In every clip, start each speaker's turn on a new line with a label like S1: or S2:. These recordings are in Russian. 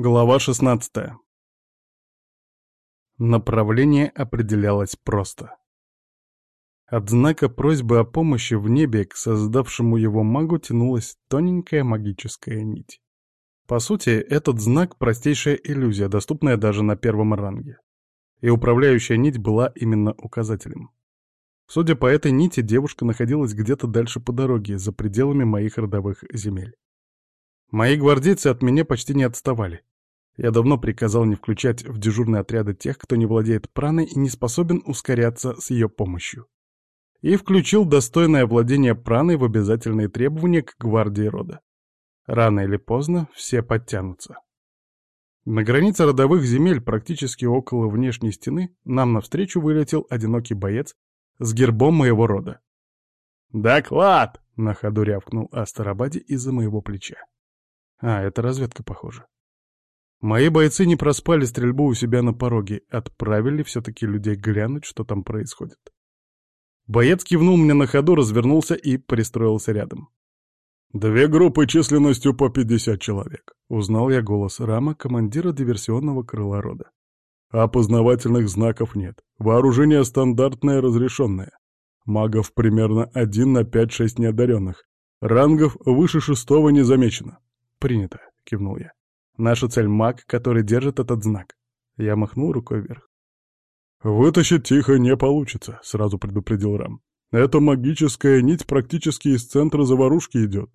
S1: Глава 16 Направление определялось просто. От знака просьбы о помощи в небе к создавшему его магу тянулась тоненькая магическая нить. По сути, этот знак — простейшая иллюзия, доступная даже на первом ранге. И управляющая нить была именно указателем. Судя по этой нити, девушка находилась где-то дальше по дороге, за пределами моих родовых земель. Мои гвардейцы от меня почти не отставали. Я давно приказал не включать в дежурные отряды тех, кто не владеет праной и не способен ускоряться с ее помощью. И включил достойное владение праной в обязательные требования к гвардии рода. Рано или поздно все подтянутся. На границе родовых земель, практически около внешней стены, нам навстречу вылетел одинокий боец с гербом моего рода. «Доклад!» — на ходу рявкнул Астарабаде из-за моего плеча. А, это разведка, похоже. Мои бойцы не проспали стрельбу у себя на пороге, отправили все-таки людей глянуть, что там происходит. Боец кивнул мне на ходу, развернулся и пристроился рядом. «Две группы численностью по 50 человек», — узнал я голос Рама, командира диверсионного крыла рода. «Опознавательных знаков нет. Вооружение стандартное, разрешенное. Магов примерно один на 5-6 неодаренных. Рангов выше шестого не замечено». «Принято», — кивнул я. Наша цель — маг, который держит этот знак. Я махнул рукой вверх. «Вытащить тихо не получится», — сразу предупредил Рам. «Эта магическая нить практически из центра заварушки идет».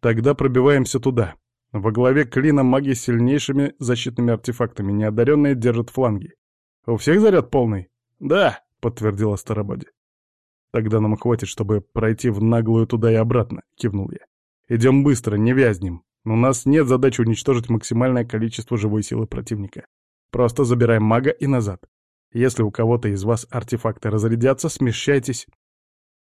S1: «Тогда пробиваемся туда. Во главе клина маги с сильнейшими защитными артефактами, неодаренные держат фланги. У всех заряд полный?» «Да», — подтвердила Старободи. «Тогда нам хватит, чтобы пройти в наглую туда и обратно», — кивнул я. «Идем быстро, не вязнем. У нас нет задачи уничтожить максимальное количество живой силы противника. Просто забираем мага и назад. Если у кого-то из вас артефакты разрядятся, смещайтесь...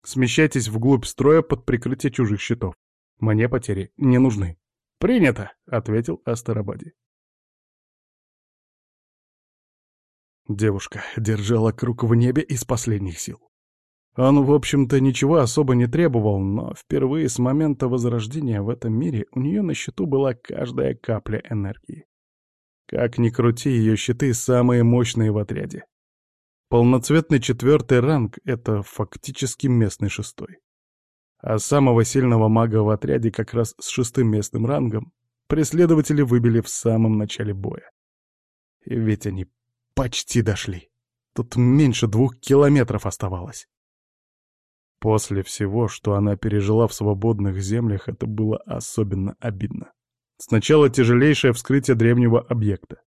S1: Смещайтесь вглубь строя под прикрытие чужих щитов. Мне потери не нужны. «Принято!» — ответил Астарабади. Девушка держала круг в небе из последних сил. Он, в общем-то, ничего особо не требовал, но впервые с момента возрождения в этом мире у нее на счету была каждая капля энергии. Как ни крути, ее щиты самые мощные в отряде. Полноцветный четвертый ранг — это фактически местный шестой. А самого сильного мага в отряде как раз с шестым местным рангом преследователи выбили в самом начале боя. И ведь они почти дошли. Тут меньше двух километров оставалось. После всего, что она пережила в свободных землях, это было особенно обидно. Сначала тяжелейшее вскрытие древнего объекта.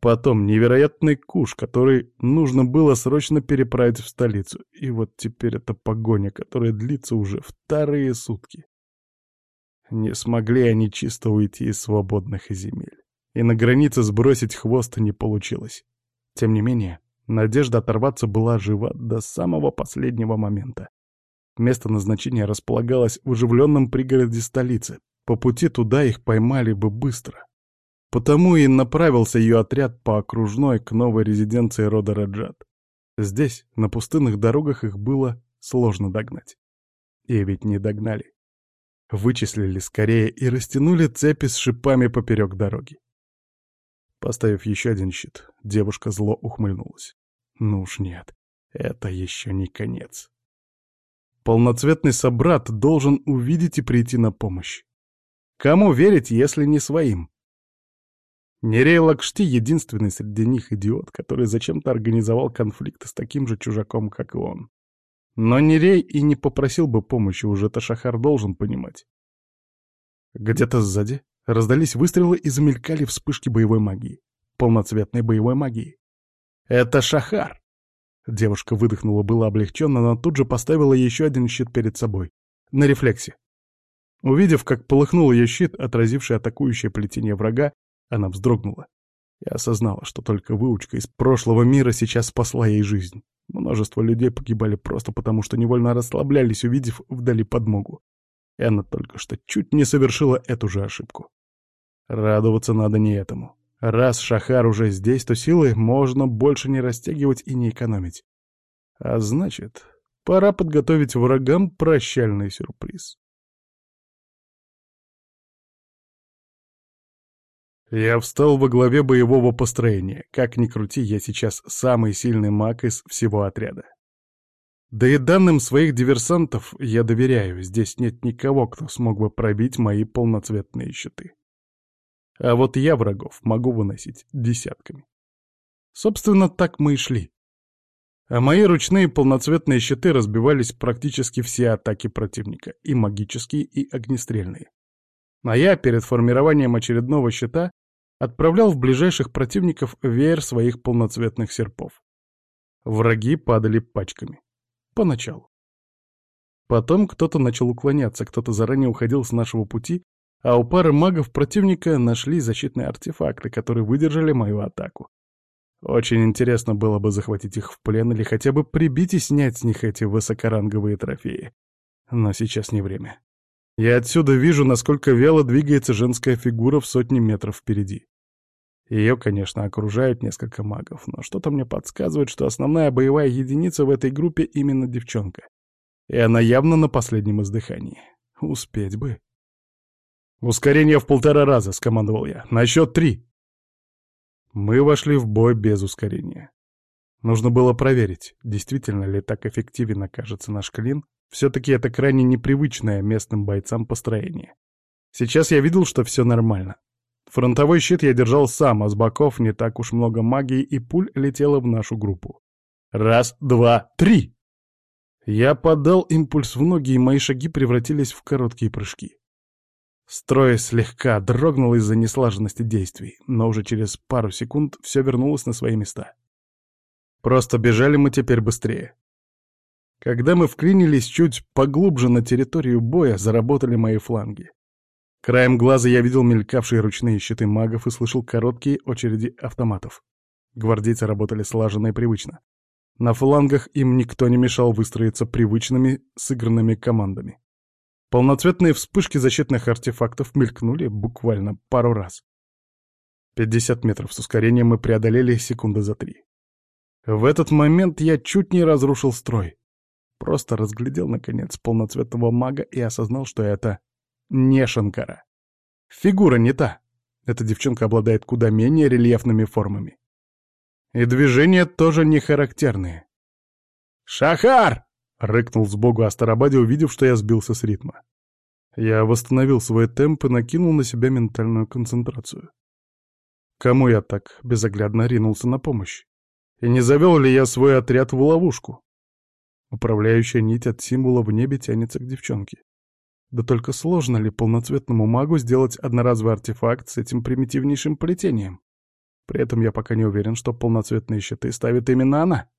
S1: Потом невероятный куш, который нужно было срочно переправить в столицу. И вот теперь эта погоня, которая длится уже вторые сутки. Не смогли они чисто уйти из свободных земель. И на границе сбросить хвост не получилось. Тем не менее, надежда оторваться была жива до самого последнего момента. Место назначения располагалось в оживленном пригороде столицы. По пути туда их поймали бы быстро. Потому и направился ее отряд по окружной к новой резиденции рода Раджат. Здесь, на пустынных дорогах, их было сложно догнать. И ведь не догнали. Вычислили скорее и растянули цепи с шипами поперек дороги. Поставив еще один щит, девушка зло ухмыльнулась. Ну уж нет, это еще не конец. Полноцветный собрат должен увидеть и прийти на помощь. Кому верить, если не своим? Нерей Лакшти — единственный среди них идиот, который зачем-то организовал конфликт с таким же чужаком, как и он. Но Нерей и не попросил бы помощи, уже Ташахар должен понимать. Где-то сзади раздались выстрелы и замелькали вспышки боевой магии. Полноцветной боевой магии. Это Шахар! Девушка выдохнула было облегченно, но тут же поставила еще один щит перед собой. На рефлексе. Увидев, как полыхнул ее щит, отразивший атакующее плетение врага, она вздрогнула и осознала, что только выучка из прошлого мира сейчас спасла ей жизнь. Множество людей погибали просто потому, что невольно расслаблялись, увидев вдали подмогу. И она только что чуть не совершила эту же ошибку. Радоваться надо не этому. Раз Шахар уже здесь, то силы можно больше не растягивать и не экономить. А значит, пора подготовить врагам прощальный сюрприз. Я встал во главе боевого построения. Как ни крути, я сейчас самый сильный маг из всего отряда. Да и данным своих диверсантов я доверяю, здесь нет никого, кто смог бы пробить мои полноцветные щиты. А вот я врагов могу выносить десятками. Собственно, так мы и шли. А мои ручные полноцветные щиты разбивались практически все атаки противника, и магические, и огнестрельные. А я перед формированием очередного щита отправлял в ближайших противников веер своих полноцветных серпов. Враги падали пачками. Поначалу. Потом кто-то начал уклоняться, кто-то заранее уходил с нашего пути, а у пары магов противника нашли защитные артефакты, которые выдержали мою атаку. Очень интересно было бы захватить их в плен или хотя бы прибить и снять с них эти высокоранговые трофеи. Но сейчас не время. Я отсюда вижу, насколько вяло двигается женская фигура в сотни метров впереди. Ее, конечно, окружают несколько магов, но что-то мне подсказывает, что основная боевая единица в этой группе именно девчонка. И она явно на последнем издыхании. Успеть бы. «Ускорение в полтора раза», — скомандовал я. «На счет три». Мы вошли в бой без ускорения. Нужно было проверить, действительно ли так эффективен окажется наш клин. Все-таки это крайне непривычное местным бойцам построение. Сейчас я видел, что все нормально. Фронтовой щит я держал сам, а с боков не так уж много магии, и пуль летела в нашу группу. Раз, два, три! Я подал импульс в ноги, и мои шаги превратились в короткие прыжки. Строй слегка дрогнул из-за неслаженности действий, но уже через пару секунд все вернулось на свои места. Просто бежали мы теперь быстрее. Когда мы вклинились чуть поглубже на территорию боя, заработали мои фланги. Краем глаза я видел мелькавшие ручные щиты магов и слышал короткие очереди автоматов. Гвардейцы работали слаженно и привычно. На флангах им никто не мешал выстроиться привычными сыгранными командами. Полноцветные вспышки защитных артефактов мелькнули буквально пару раз. 50 метров с ускорением мы преодолели секунды за три. В этот момент я чуть не разрушил строй. Просто разглядел, наконец, полноцветного мага и осознал, что это не Шанкара. Фигура не та. Эта девчонка обладает куда менее рельефными формами. И движения тоже не характерные. «Шахар!» — рыкнул сбогу Астарабаде, увидев, что я сбился с ритма. Я восстановил свой темп и накинул на себя ментальную концентрацию. Кому я так безоглядно ринулся на помощь? И не завел ли я свой отряд в ловушку? Управляющая нить от символа в небе тянется к девчонке. Да только сложно ли полноцветному магу сделать одноразовый артефакт с этим примитивнейшим плетением? При этом я пока не уверен, что полноцветные щиты ставит именно она.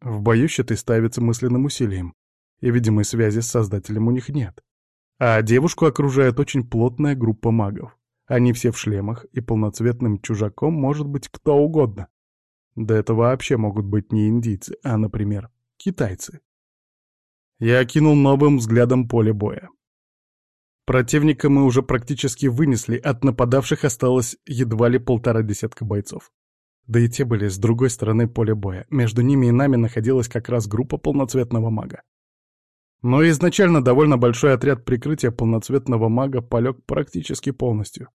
S1: В бою щиты ставятся мысленным усилием, и видимой связи с Создателем у них нет. А девушку окружает очень плотная группа магов. Они все в шлемах, и полноцветным чужаком может быть кто угодно. Да это вообще могут быть не индийцы, а, например, китайцы. Я окинул новым взглядом поле боя. Противника мы уже практически вынесли, от нападавших осталось едва ли полтора десятка бойцов. Да и те были с другой стороны поля боя. Между ними и нами находилась как раз группа полноцветного мага. Но изначально довольно большой отряд прикрытия полноцветного мага полег практически полностью.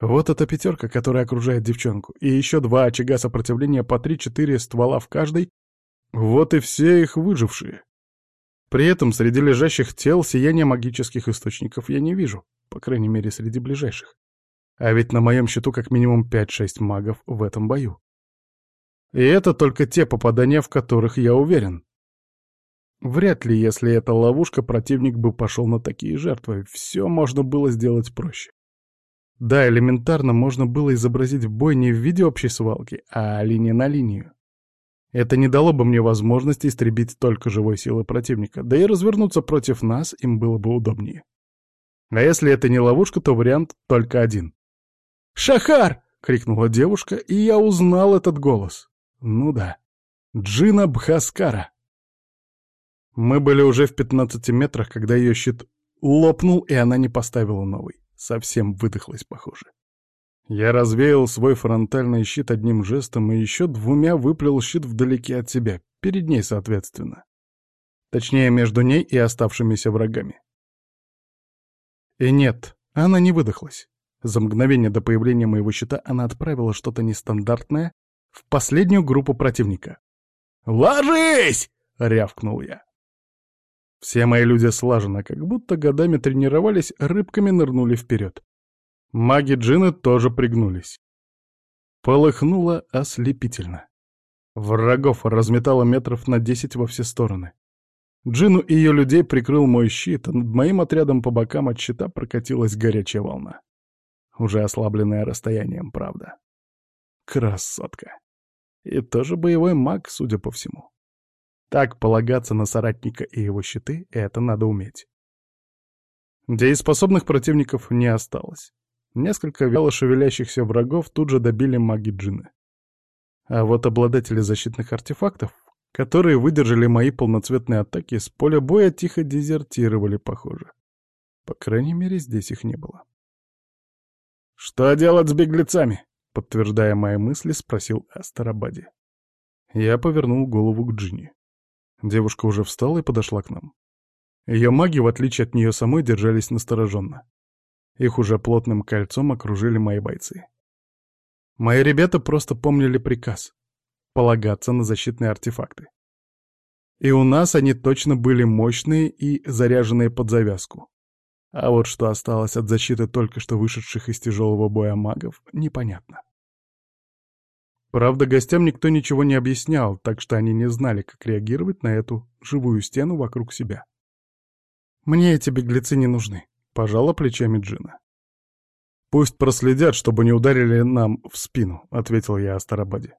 S1: Вот эта пятерка, которая окружает девчонку, и еще два очага сопротивления по три-четыре ствола в каждой. Вот и все их выжившие. При этом среди лежащих тел сияния магических источников я не вижу, по крайней мере, среди ближайших. А ведь на моем счету как минимум 5-6 магов в этом бою. И это только те попадания, в которых я уверен. Вряд ли, если это ловушка, противник бы пошел на такие жертвы. Все можно было сделать проще. Да, элементарно можно было изобразить бой не в виде общей свалки, а линия на линию. Это не дало бы мне возможности истребить только живой силы противника, да и развернуться против нас им было бы удобнее. А если это не ловушка, то вариант только один. «Шахар!» — крикнула девушка, и я узнал этот голос. Ну да, Джина Бхаскара. Мы были уже в 15 метрах, когда ее щит лопнул, и она не поставила новый. Совсем выдохлась, похоже. Я развеял свой фронтальный щит одним жестом и еще двумя выплел щит вдалеке от себя, перед ней соответственно. Точнее, между ней и оставшимися врагами. И нет, она не выдохлась. За мгновение до появления моего щита она отправила что-то нестандартное в последнюю группу противника. «Ложись!» — рявкнул я. Все мои люди слаженно, как будто годами тренировались, рыбками нырнули вперед. Маги джины тоже пригнулись. Полыхнуло ослепительно. Врагов разметало метров на десять во все стороны. Джину и ее людей прикрыл мой щит, а над моим отрядом по бокам от щита прокатилась горячая волна. Уже ослабленная расстоянием, правда. Красотка. И тоже боевой маг, судя по всему. Так полагаться на соратника и его щиты — это надо уметь. Дееспособных противников не осталось. Несколько вяло шевелящихся врагов тут же добили маги джины. А вот обладатели защитных артефактов, которые выдержали мои полноцветные атаки, с поля боя тихо дезертировали, похоже. По крайней мере, здесь их не было. «Что делать с беглецами?» — подтверждая мои мысли, спросил Астарабади. Я повернул голову к Джинни. Девушка уже встала и подошла к нам. Ее маги, в отличие от нее самой, держались настороженно. Их уже плотным кольцом окружили мои бойцы. Мои ребята просто помнили приказ — полагаться на защитные артефакты. И у нас они точно были мощные и заряженные под завязку. А вот что осталось от защиты только что вышедших из тяжелого боя магов, непонятно. Правда, гостям никто ничего не объяснял, так что они не знали, как реагировать на эту живую стену вокруг себя. «Мне эти беглецы не нужны», — пожала плечами Джина. «Пусть проследят, чтобы не ударили нам в спину», — ответил я Астарабаде.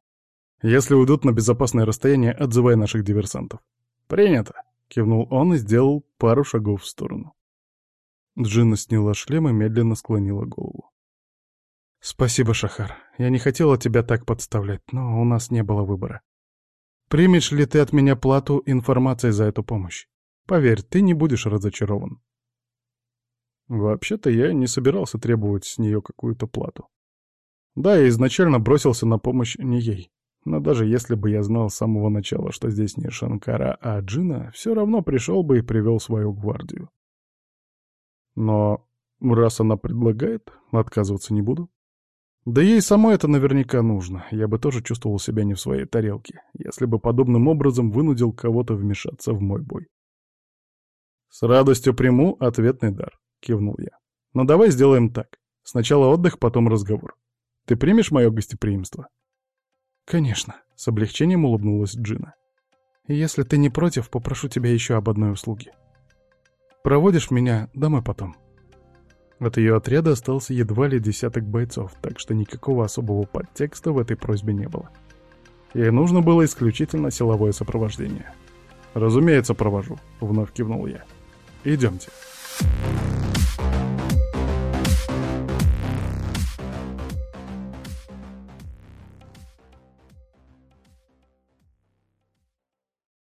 S1: «Если уйдут на безопасное расстояние, отзывай наших диверсантов». «Принято», — кивнул он и сделал пару шагов в сторону. Джина сняла шлем и медленно склонила голову. «Спасибо, Шахар. Я не хотела тебя так подставлять, но у нас не было выбора. Примешь ли ты от меня плату информацией за эту помощь? Поверь, ты не будешь разочарован». Вообще-то я не собирался требовать с нее какую-то плату. Да, я изначально бросился на помощь не ей. Но даже если бы я знал с самого начала, что здесь не Шанкара, а Джина, все равно пришел бы и привел свою гвардию. Но раз она предлагает, отказываться не буду. Да ей самой это наверняка нужно. Я бы тоже чувствовал себя не в своей тарелке, если бы подобным образом вынудил кого-то вмешаться в мой бой. «С радостью приму ответный дар», — кивнул я. «Но давай сделаем так. Сначала отдых, потом разговор. Ты примешь мое гостеприимство?» «Конечно», — с облегчением улыбнулась Джина. «Если ты не против, попрошу тебя еще об одной услуге. Проводишь меня домой потом». От ее отряда остался едва ли десяток бойцов, так что никакого особого подтекста в этой просьбе не было. Ей нужно было исключительно силовое сопровождение. «Разумеется, провожу», — вновь кивнул я. «Идемте».